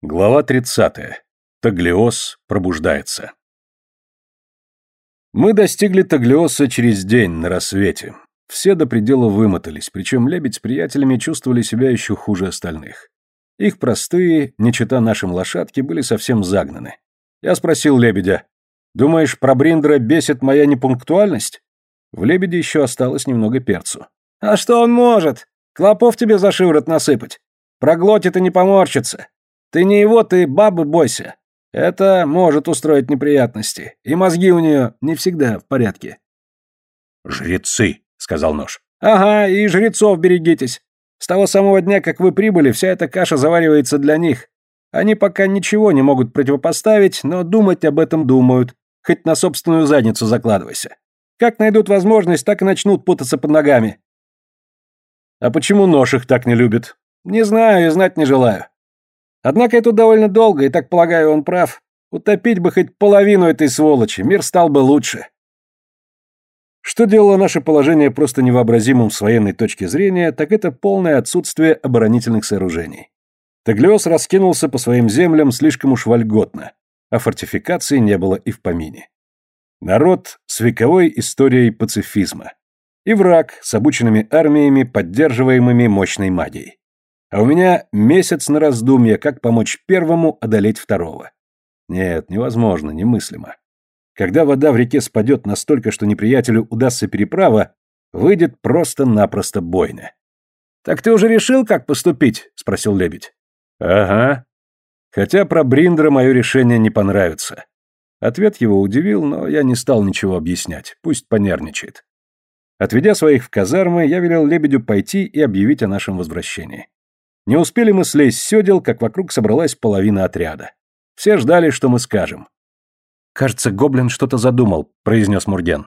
Глава 30. Таглиос пробуждается. Мы достигли Таглиоса через день на рассвете. Все до предела вымотались, причем лебедь с приятелями чувствовали себя еще хуже остальных. Их простые, не чита нашим лошадки, были совсем загнаны. Я спросил лебедя, «Думаешь, про Бриндера бесит моя непунктуальность?» В лебеде еще осталось немного перцу. «А что он может? Клопов тебе за шиворот насыпать. Проглотит и не поморщится. Ты не его, ты бабы бойся. Это может устроить неприятности. И мозги у нее не всегда в порядке. «Жрецы», — сказал нож. «Ага, и жрецов берегитесь. С того самого дня, как вы прибыли, вся эта каша заваривается для них. Они пока ничего не могут противопоставить, но думать об этом думают. Хоть на собственную задницу закладывайся. Как найдут возможность, так и начнут путаться под ногами». «А почему нож их так не любит?» «Не знаю и знать не желаю. Однако это довольно долго, и так полагаю, он прав. Утопить бы хоть половину этой сволочи, мир стал бы лучше. Что делало наше положение просто невообразимым с военной точки зрения, так это полное отсутствие оборонительных сооружений. Таглиос раскинулся по своим землям слишком уж вольготно, а фортификации не было и в помине. Народ с вековой историей пацифизма. И враг с обученными армиями, поддерживаемыми мощной магией. А у меня месяц на раздумье, как помочь первому одолеть второго. Нет, невозможно, немыслимо. Когда вода в реке спадет настолько, что неприятелю удастся переправа, выйдет просто-напросто бойня. «Так ты уже решил, как поступить?» — спросил лебедь. «Ага. Хотя про Бриндера мое решение не понравится». Ответ его удивил, но я не стал ничего объяснять, пусть понервничает. Отведя своих в казармы, я велел лебедю пойти и объявить о нашем возвращении. Не успели мы слезть с седел, как вокруг собралась половина отряда. Все ждали, что мы скажем. «Кажется, гоблин что-то задумал», — произнес Мурген.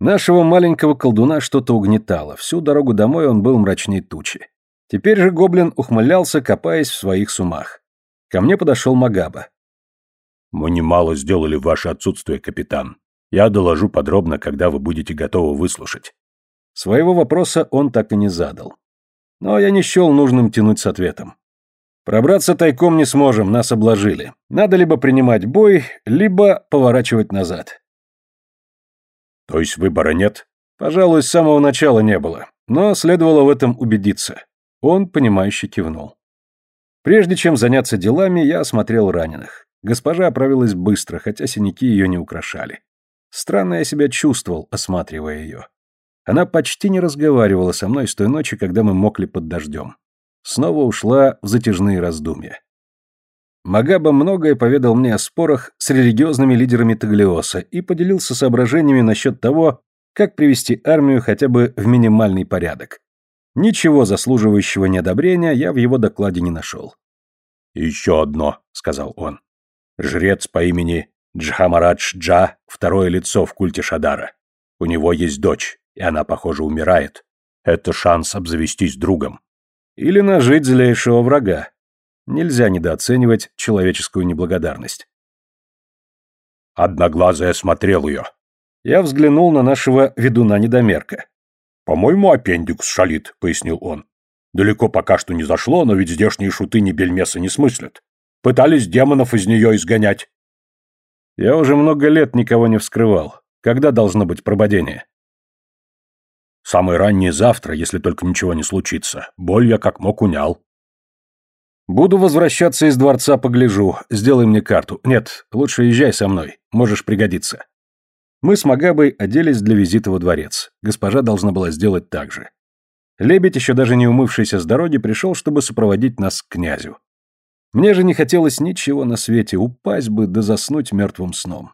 Нашего маленького колдуна что-то угнетало. Всю дорогу домой он был мрачней тучи. Теперь же гоблин ухмылялся, копаясь в своих сумах. Ко мне подошел Магаба. «Мы немало сделали в ваше отсутствие, капитан. Я доложу подробно, когда вы будете готовы выслушать». Своего вопроса он так и не задал. Но я не счел нужным тянуть с ответом. Пробраться тайком не сможем, нас обложили. Надо либо принимать бой, либо поворачивать назад. То есть выбора нет? Пожалуй, с самого начала не было. Но следовало в этом убедиться. Он, понимающе кивнул. Прежде чем заняться делами, я осмотрел раненых. Госпожа оправилась быстро, хотя синяки ее не украшали. Странно я себя чувствовал, осматривая ее. Она почти не разговаривала со мной с той ночи, когда мы мокли под дождем. Снова ушла в затяжные раздумья. Магаба многое поведал мне о спорах с религиозными лидерами Таглиоса и поделился соображениями насчет того, как привести армию хотя бы в минимальный порядок. Ничего заслуживающего неодобрения я в его докладе не нашел. «Еще одно», — сказал он. «Жрец по имени Джхамарадж Джа, второе лицо в культе Шадара. У него есть дочь и она, похоже, умирает. Это шанс обзавестись другом. Или нажить злейшего врага. Нельзя недооценивать человеческую неблагодарность. Одноглазая смотрел ее. Я взглянул на нашего ведуна-недомерка. «По-моему, аппендикс шалит», — пояснил он. «Далеко пока что не зашло, но ведь здешние шуты ни бельмеса не смыслят. Пытались демонов из нее изгонять». «Я уже много лет никого не вскрывал. Когда должно быть прободение?» Самое раннее завтра, если только ничего не случится. Боль я как мог унял. Буду возвращаться из дворца, погляжу. Сделай мне карту. Нет, лучше езжай со мной. Можешь пригодиться. Мы с Магабой оделись для визита во дворец. Госпожа должна была сделать так же. Лебедь, еще даже не умывшийся с дороги, пришел, чтобы сопроводить нас к князю. Мне же не хотелось ничего на свете, упасть бы да заснуть мертвым сном.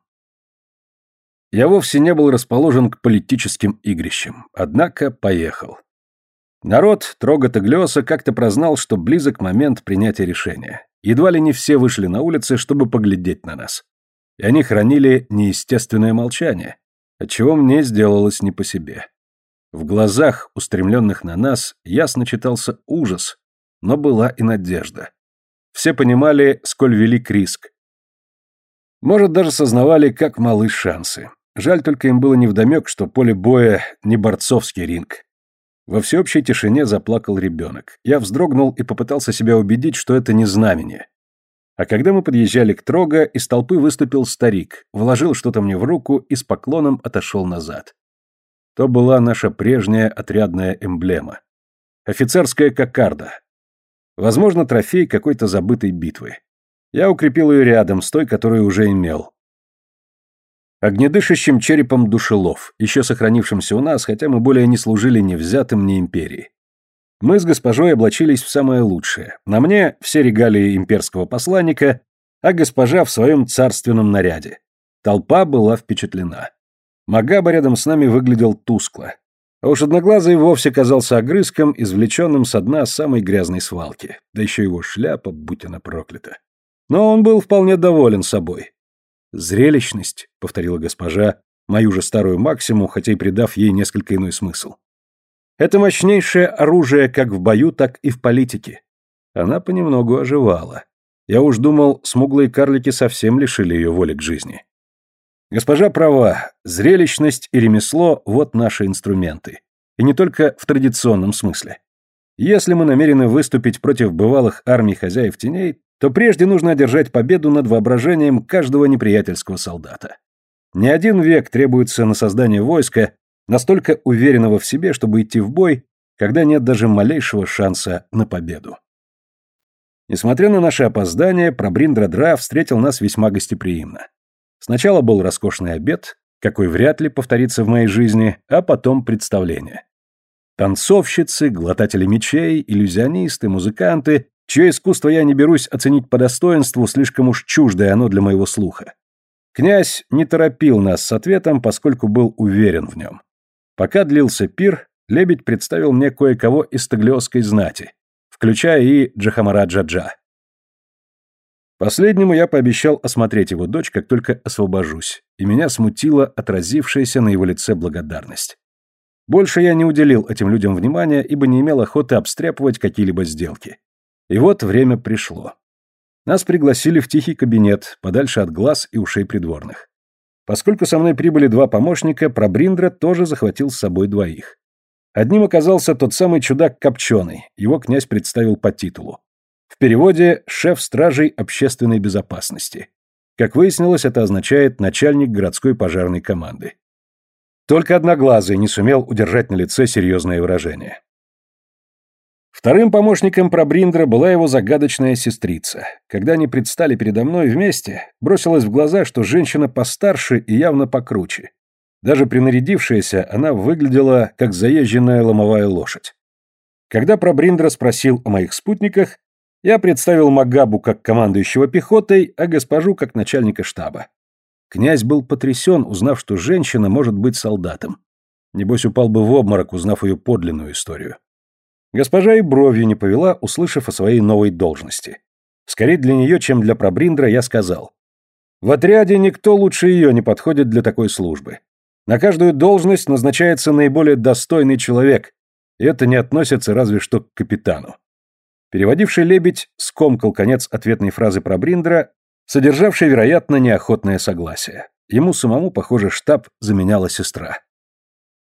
Я вовсе не был расположен к политическим игрищам, однако поехал. Народ Трогота-Глёса как-то прознал, что близок момент принятия решения. Едва ли не все вышли на улицы, чтобы поглядеть на нас. И они хранили неестественное молчание, отчего мне сделалось не по себе. В глазах, устремленных на нас, ясно читался ужас, но была и надежда. Все понимали, сколь велик риск. Может, даже сознавали, как малы шансы. Жаль только им было невдомек, что поле боя не борцовский ринг. Во всеобщей тишине заплакал ребенок. Я вздрогнул и попытался себя убедить, что это не знамение. А когда мы подъезжали к Трога, из толпы выступил старик, вложил что-то мне в руку и с поклоном отошел назад. То была наша прежняя отрядная эмблема. Офицерская кокарда. Возможно, трофей какой-то забытой битвы. Я укрепил ее рядом с той, которую уже имел. Огнедышащим черепом душелов, еще сохранившимся у нас, хотя мы более не служили ни взятым, ни империи. Мы с госпожой облачились в самое лучшее. На мне все регалии имперского посланника, а госпожа в своем царственном наряде. Толпа была впечатлена. Магаба рядом с нами выглядел тускло. А уж одноглазый вовсе казался огрызком, извлеченным со дна самой грязной свалки. Да еще его шляпа, будь она проклята. Но он был вполне доволен собой. «Зрелищность», — повторила госпожа, мою же старую максиму, хотя и придав ей несколько иной смысл. «Это мощнейшее оружие как в бою, так и в политике». Она понемногу оживала. Я уж думал, смуглые карлики совсем лишили ее воли к жизни. Госпожа права, зрелищность и ремесло – вот наши инструменты. И не только в традиционном смысле. Если мы намерены выступить против бывалых армий хозяев теней, то прежде нужно одержать победу над воображением каждого неприятельского солдата. Не один век требуется на создание войска, настолько уверенного в себе, чтобы идти в бой, когда нет даже малейшего шанса на победу. Несмотря на наше опоздание, Прабриндра-Дра встретил нас весьма гостеприимно. Сначала был роскошный обед, какой вряд ли повторится в моей жизни, а потом представление. Танцовщицы, глотатели мечей, иллюзионисты, музыканты чье искусство я не берусь оценить по достоинству, слишком уж чуждое оно для моего слуха. Князь не торопил нас с ответом, поскольку был уверен в нем. Пока длился пир, лебедь представил мне кое-кого из таглиосской знати, включая и Джахамараджаджа. Последнему я пообещал осмотреть его дочь, как только освобожусь, и меня смутила отразившаяся на его лице благодарность. Больше я не уделил этим людям внимания, ибо не имел охоты обстряпывать какие-либо сделки. И вот время пришло. Нас пригласили в тихий кабинет, подальше от глаз и ушей придворных. Поскольку со мной прибыли два помощника, Пробриндра тоже захватил с собой двоих. Одним оказался тот самый чудак Копченый, его князь представил по титулу. В переводе «шеф стражей общественной безопасности». Как выяснилось, это означает начальник городской пожарной команды. Только Одноглазый не сумел удержать на лице серьезное выражение. Вторым помощником Пробриндра была его загадочная сестрица. Когда они предстали передо мной вместе, бросилось в глаза, что женщина постарше и явно покруче. Даже принарядившаяся, она выглядела как заезженная ломовая лошадь. Когда Пробриндра спросил о моих спутниках, я представил Магабу как командующего пехотой, а госпожу как начальника штаба. Князь был потрясен, узнав, что женщина может быть солдатом. Небось, упал бы в обморок, узнав ее подлинную историю. Госпожа и бровью не повела, услышав о своей новой должности. Скорее для нее, чем для Пробриндра, я сказал. В отряде никто лучше ее не подходит для такой службы. На каждую должность назначается наиболее достойный человек, и это не относится разве что к капитану. Переводивший лебедь скомкал конец ответной фразы Пробриндра, содержавшей, вероятно, неохотное согласие. Ему самому, похоже, штаб заменяла сестра.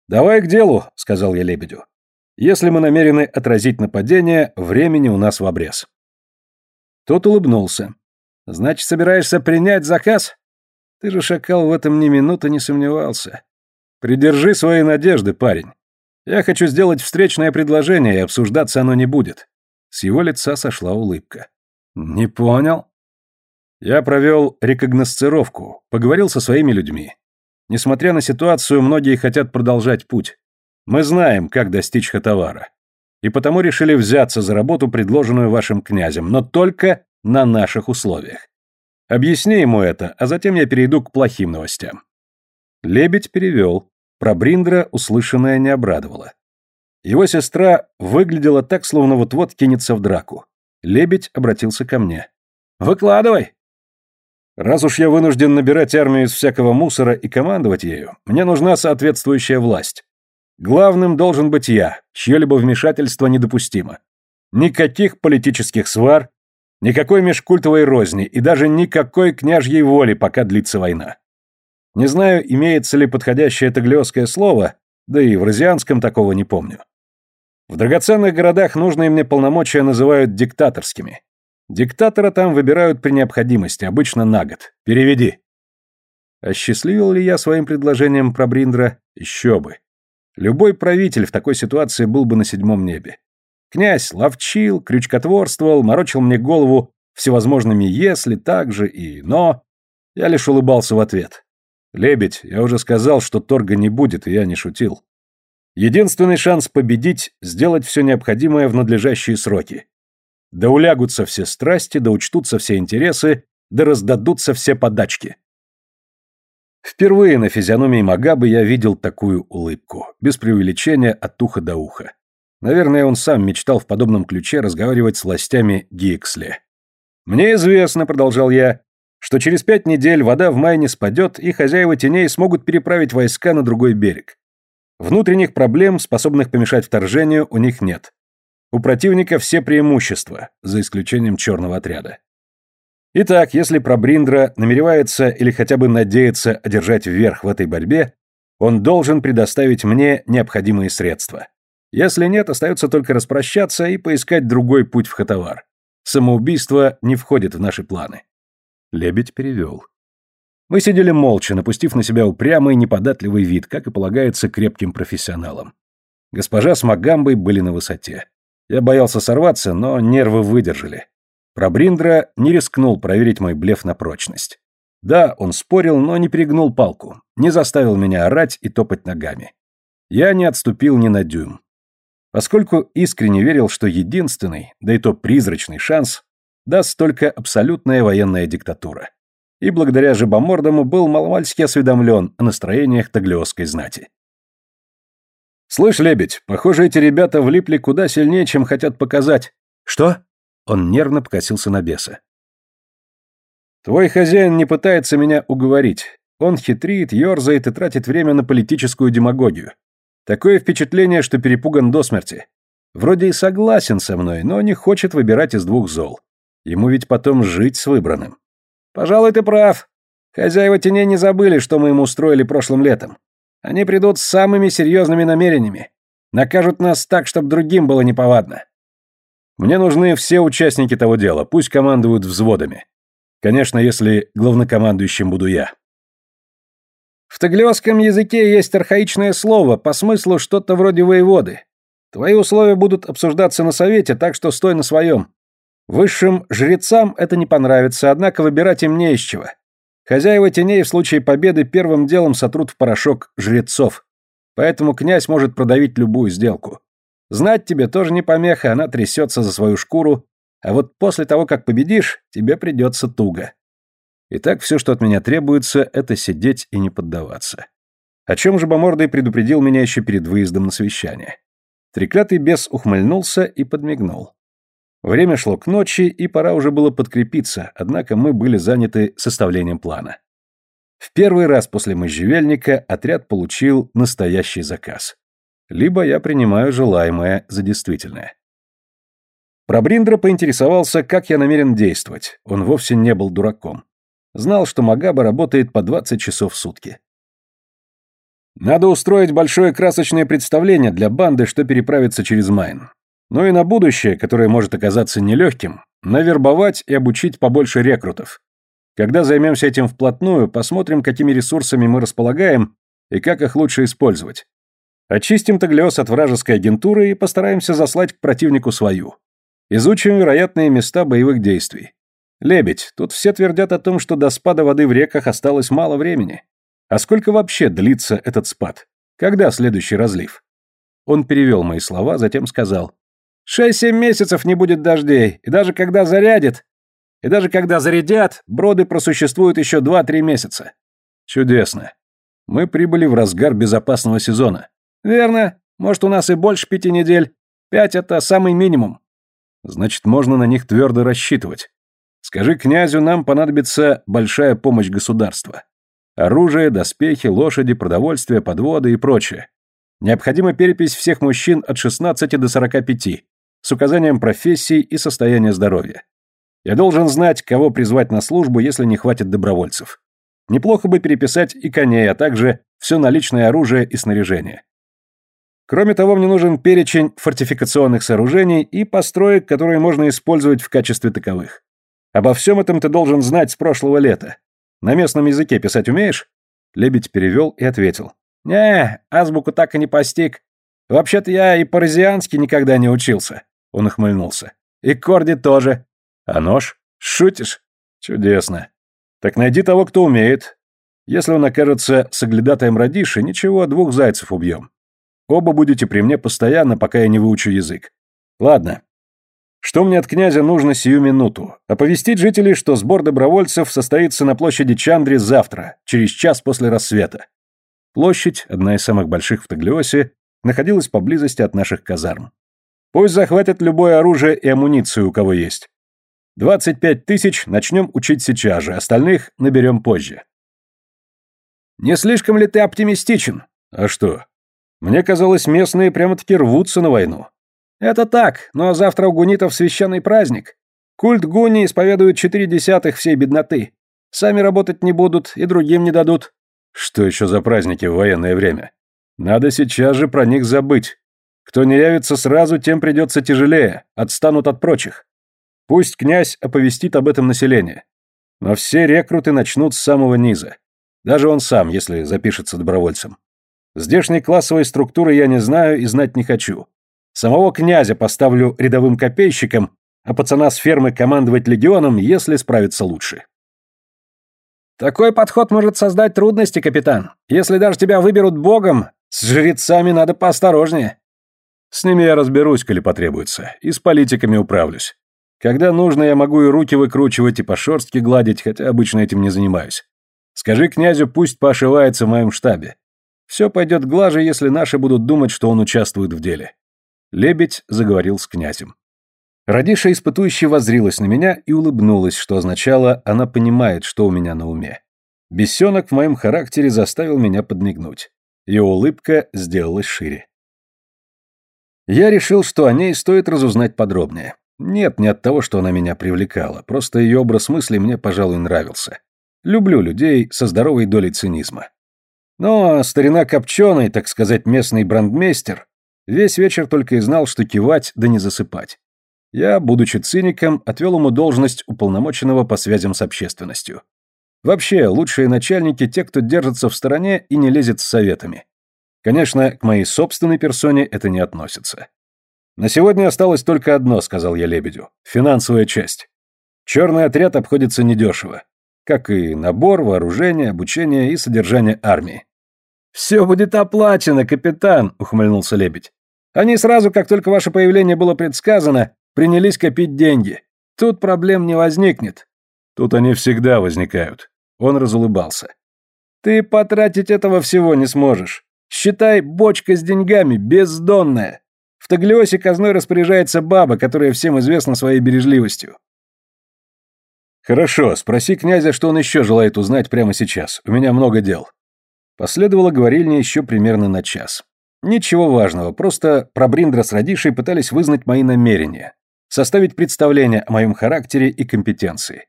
«Давай к делу», — сказал я лебедю. Если мы намерены отразить нападение, времени у нас в обрез. Тот улыбнулся. Значит, собираешься принять заказ? Ты же, шакал, в этом ни минуты не сомневался. Придержи свои надежды, парень. Я хочу сделать встречное предложение, и обсуждаться оно не будет. С его лица сошла улыбка. Не понял? Я провел рекогносцировку, поговорил со своими людьми. Несмотря на ситуацию, многие хотят продолжать путь. Мы знаем, как достичь Хатавара. И потому решили взяться за работу, предложенную вашим князем, но только на наших условиях. Объясни ему это, а затем я перейду к плохим новостям. Лебедь перевел. Про Бриндра услышанное не обрадовало. Его сестра выглядела так, словно вот-вот кинется в драку. Лебедь обратился ко мне. «Выкладывай!» «Раз уж я вынужден набирать армию из всякого мусора и командовать ею, мне нужна соответствующая власть. Главным должен быть я, чье-либо вмешательство недопустимо. Никаких политических свар, никакой межкультовой розни и даже никакой княжьей воли, пока длится война. Не знаю, имеется ли подходящее таглиосское слово, да и в розианском такого не помню. В драгоценных городах нужные мне полномочия называют диктаторскими. Диктатора там выбирают при необходимости, обычно на год. Переведи. Осчастливил ли я своим предложением про Бриндра? Еще бы. Любой правитель в такой ситуации был бы на седьмом небе. Князь ловчил, крючкотворствовал, морочил мне голову всевозможными «если», «так же» и «но». Я лишь улыбался в ответ. «Лебедь, я уже сказал, что торга не будет, и я не шутил. Единственный шанс победить — сделать все необходимое в надлежащие сроки. Да улягутся все страсти, да учтутся все интересы, да раздадутся все подачки. Впервые на физиономии Магабы я видел такую улыбку, без преувеличения от уха до уха. Наверное, он сам мечтал в подобном ключе разговаривать с властями Гиксли. «Мне известно», — продолжал я, — «что через пять недель вода в Майне спадет, и хозяева теней смогут переправить войска на другой берег. Внутренних проблем, способных помешать вторжению, у них нет. У противника все преимущества, за исключением черного отряда. Итак, если Пробриндра намеревается или хотя бы надеется одержать верх в этой борьбе, он должен предоставить мне необходимые средства. Если нет, остается только распрощаться и поискать другой путь в Хатавар. Самоубийство не входит в наши планы. Лебедь перевел. Мы сидели молча, напустив на себя упрямый, неподатливый вид, как и полагается крепким профессионалам. Госпожа с Магамбой были на высоте. Я боялся сорваться, но нервы выдержали. Пробриндра не рискнул проверить мой блеф на прочность. Да, он спорил, но не перегнул палку, не заставил меня орать и топать ногами. Я не отступил ни на дюйм. Поскольку искренне верил, что единственный, да и то призрачный шанс, даст только абсолютная военная диктатура. И благодаря Жабомордому был маломальски осведомлен о настроениях таглиосской знати. «Слышь, лебедь, похоже, эти ребята влипли куда сильнее, чем хотят показать». «Что?» Он нервно покосился на беса. «Твой хозяин не пытается меня уговорить. Он хитрит, ерзает и тратит время на политическую демагогию. Такое впечатление, что перепуган до смерти. Вроде и согласен со мной, но не хочет выбирать из двух зол. Ему ведь потом жить с выбранным. Пожалуй, ты прав. Хозяева теней не забыли, что мы ему устроили прошлым летом. Они придут с самыми серьезными намерениями. Накажут нас так, чтобы другим было неповадно. Мне нужны все участники того дела, пусть командуют взводами. Конечно, если главнокомандующим буду я. В таглиосском языке есть архаичное слово, по смыслу что-то вроде воеводы. Твои условия будут обсуждаться на совете, так что стой на своем. Высшим жрецам это не понравится, однако выбирать им не из чего. Хозяева теней в случае победы первым делом сотрут в порошок жрецов. Поэтому князь может продавить любую сделку. Знать тебе тоже не помеха, она трясется за свою шкуру, а вот после того, как победишь, тебе придется туго. Итак, все, что от меня требуется, это сидеть и не поддаваться. О чем же Бомордый предупредил меня еще перед выездом на совещание. Треклятый бес ухмыльнулся и подмигнул. Время шло к ночи, и пора уже было подкрепиться, однако мы были заняты составлением плана. В первый раз после можжевельника отряд получил настоящий заказ либо я принимаю желаемое за действительное. Пробриндра поинтересовался, как я намерен действовать. Он вовсе не был дураком. Знал, что Магаба работает по 20 часов в сутки. Надо устроить большое красочное представление для банды, что переправится через Майн. Ну и на будущее, которое может оказаться нелегким, навербовать и обучить побольше рекрутов. Когда займемся этим вплотную, посмотрим, какими ресурсами мы располагаем и как их лучше использовать. Очистим Таглиос от вражеской агентуры и постараемся заслать к противнику свою. Изучим вероятные места боевых действий. Лебедь, тут все твердят о том, что до спада воды в реках осталось мало времени. А сколько вообще длится этот спад? Когда следующий разлив? Он перевел мои слова, затем сказал. Шесть-семь месяцев не будет дождей, и даже когда зарядит, и даже когда зарядят, броды просуществуют еще два-три месяца. Чудесно. Мы прибыли в разгар безопасного сезона. «Верно. Может, у нас и больше пяти недель. Пять — это самый минимум». «Значит, можно на них твердо рассчитывать. Скажи князю, нам понадобится большая помощь государства. Оружие, доспехи, лошади, продовольствие, подводы и прочее. Необходима перепись всех мужчин от 16 до 45, с указанием профессий и состояния здоровья. Я должен знать, кого призвать на службу, если не хватит добровольцев. Неплохо бы переписать и коней, а также все наличное оружие и снаряжение. Кроме того, мне нужен перечень фортификационных сооружений и построек, которые можно использовать в качестве таковых. Обо всем этом ты должен знать с прошлого лета. На местном языке писать умеешь?» Лебедь перевел и ответил. «Не, азбуку так и не постиг. Вообще-то я и по-розиански никогда не учился». Он ухмыльнулся. «И корди тоже. А нож? Шутишь? Чудесно. Так найди того, кто умеет. Если он окажется соглядатаем Радиши, ничего, двух зайцев убьем. Оба будете при мне постоянно, пока я не выучу язык. Ладно. Что мне от князя нужно сию минуту? Оповестить жителей, что сбор добровольцев состоится на площади Чандри завтра, через час после рассвета. Площадь, одна из самых больших в Таглиосе, находилась поблизости от наших казарм. Пусть захватят любое оружие и амуницию, у кого есть. 25 тысяч начнем учить сейчас же, остальных наберем позже. Не слишком ли ты оптимистичен? А что? Мне казалось, местные прямо-таки рвутся на войну. Это так, но завтра у гунитов священный праздник. Культ гуни исповедует четыре десятых всей бедноты. Сами работать не будут и другим не дадут. Что еще за праздники в военное время? Надо сейчас же про них забыть. Кто не явится сразу, тем придется тяжелее, отстанут от прочих. Пусть князь оповестит об этом население. Но все рекруты начнут с самого низа. Даже он сам, если запишется добровольцем. Здешней классовой структуры я не знаю и знать не хочу. Самого князя поставлю рядовым копейщиком, а пацана с фермы командовать легионом, если справится лучше. Такой подход может создать трудности, капитан. Если даже тебя выберут богом, с жрецами надо поосторожнее. С ними я разберусь, коли потребуется, и с политиками управлюсь. Когда нужно, я могу и руки выкручивать, и по шерстке гладить, хотя обычно этим не занимаюсь. Скажи князю, пусть пошивается в моем штабе. Все пойдет глаже, если наши будут думать, что он участвует в деле. Лебедь заговорил с князем. Радиша испытующе воззрилась на меня и улыбнулась, что означало, она понимает, что у меня на уме. Бесенок в моем характере заставил меня подмигнуть. Ее улыбка сделалась шире. Я решил, что о ней стоит разузнать подробнее. Нет, не от того, что она меня привлекала, просто ее образ мысли мне, пожалуй, нравился. Люблю людей со здоровой долей цинизма. Но старина Копченый, так сказать, местный брандмейстер, весь вечер только и знал, что кивать да не засыпать. Я, будучи циником, отвел ему должность уполномоченного по связям с общественностью. Вообще, лучшие начальники – те, кто держится в стороне и не лезет с советами. Конечно, к моей собственной персоне это не относится. «На сегодня осталось только одно», – сказал я Лебедю – финансовая часть. Черный отряд обходится недешево как и набор, вооружение, обучение и содержание армии. «Все будет оплачено, капитан», — ухмыльнулся Лебедь. «Они сразу, как только ваше появление было предсказано, принялись копить деньги. Тут проблем не возникнет». «Тут они всегда возникают». Он разулыбался. «Ты потратить этого всего не сможешь. Считай, бочка с деньгами бездонная. В Таглиосе казной распоряжается баба, которая всем известна своей бережливостью. «Хорошо, спроси князя, что он еще желает узнать прямо сейчас. У меня много дел». Последовало говорильня еще примерно на час. Ничего важного, просто Пробриндра с Радишей пытались вызнать мои намерения, составить представление о моем характере и компетенции.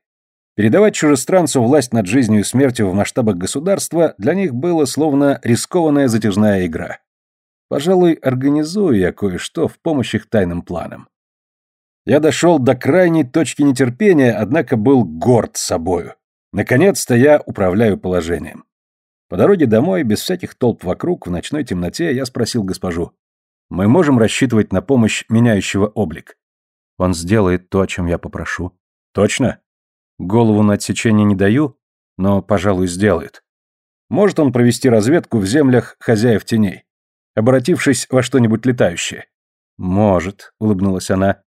Передавать чужестранцу власть над жизнью и смертью в масштабах государства для них было словно рискованная затяжная игра. Пожалуй, организую я кое-что в помощь их тайным планам. Я дошел до крайней точки нетерпения, однако был горд собою. Наконец-то я управляю положением. По дороге домой, без всяких толп вокруг, в ночной темноте, я спросил госпожу. «Мы можем рассчитывать на помощь меняющего облик?» «Он сделает то, о чем я попрошу». «Точно?» «Голову на отсечение не даю, но, пожалуй, сделает. Может он провести разведку в землях хозяев теней, обратившись во что-нибудь летающее?» «Может», — улыбнулась она.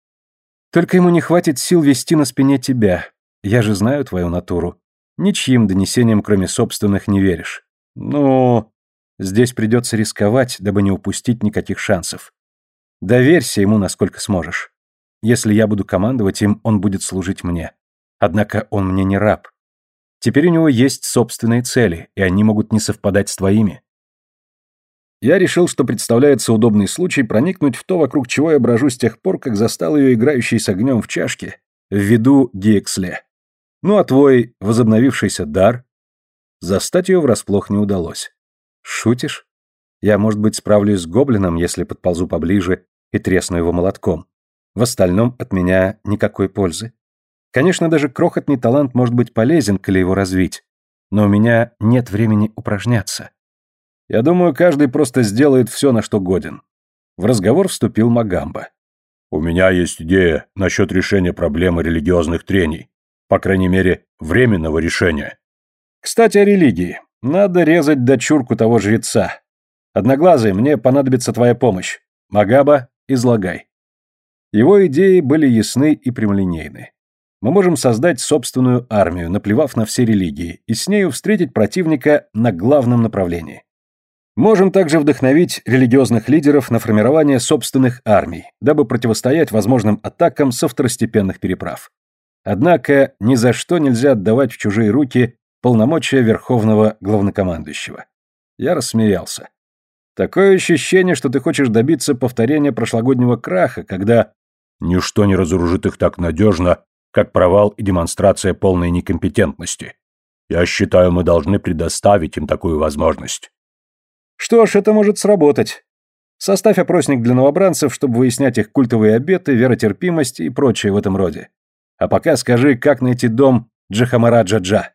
Только ему не хватит сил вести на спине тебя. Я же знаю твою натуру. Ничьим донесениям, кроме собственных, не веришь. Ну, здесь придется рисковать, дабы не упустить никаких шансов. Доверься ему, насколько сможешь. Если я буду командовать им, он будет служить мне. Однако он мне не раб. Теперь у него есть собственные цели, и они могут не совпадать с твоими. Я решил, что представляется удобный случай проникнуть в то, вокруг чего я брожу с тех пор, как застал ее играющей с огнем в чашке, в виду Гиексле. Ну а твой возобновившийся дар? Застать ее врасплох не удалось. Шутишь? Я, может быть, справлюсь с гоблином, если подползу поближе и тресну его молотком. В остальном от меня никакой пользы. Конечно, даже крохотный талант может быть полезен, коли его развить, но у меня нет времени упражняться. Я думаю, каждый просто сделает все, на что годен. В разговор вступил Магамба. «У меня есть идея насчет решения проблемы религиозных трений. По крайней мере, временного решения». «Кстати, о религии. Надо резать дочурку того жреца. Одноглазый, мне понадобится твоя помощь. Магаба, излагай». Его идеи были ясны и прямолинейны. Мы можем создать собственную армию, наплевав на все религии, и с нею встретить противника на главном направлении. Можем также вдохновить религиозных лидеров на формирование собственных армий, дабы противостоять возможным атакам со второстепенных переправ. Однако ни за что нельзя отдавать в чужие руки полномочия верховного главнокомандующего. Я рассмеялся. Такое ощущение, что ты хочешь добиться повторения прошлогоднего краха, когда... Ничто не разоружит их так надежно, как провал и демонстрация полной некомпетентности. Я считаю, мы должны предоставить им такую возможность. Что ж, это может сработать. Составь опросник для новобранцев, чтобы выяснять их культовые обеты, веротерпимость и прочее в этом роде. А пока скажи, как найти дом Джахамараджа-Джа.